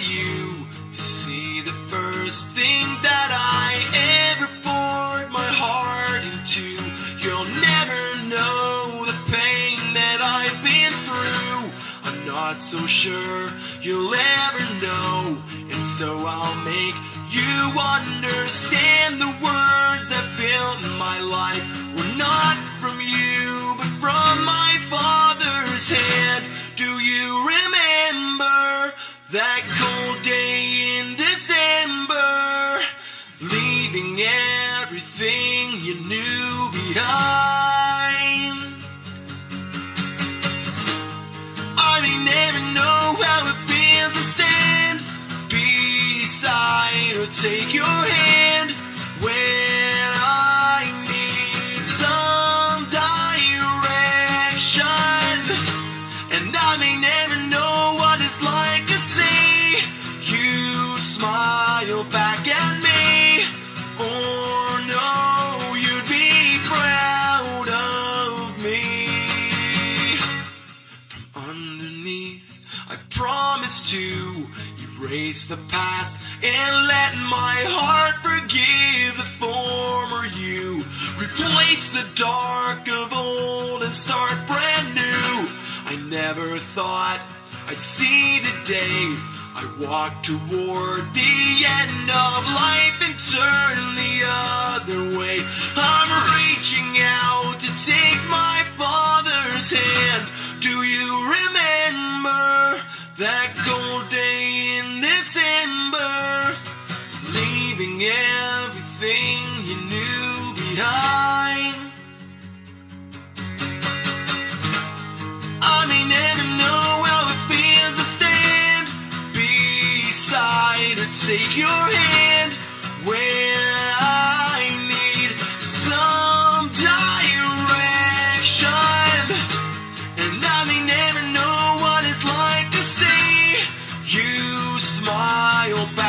you to see the first thing that I ever poured my heart into. You'll never know the pain that I've been through. I'm not so sure you'll ever know. And so I'll make you understand the words that built my life were not from you, that cold day in December? Leaving everything you knew behind. I may never know how it feels to stand beside or take your promise to erase the past and let my heart forgive the former you. Replace the dark of old and start brand new. I never thought I'd see the day. I walk toward the end of life and turn the other way. I'm reaching out that cold day in December? Leaving everything you knew behind. I may never know how it feels to stand beside or take your smile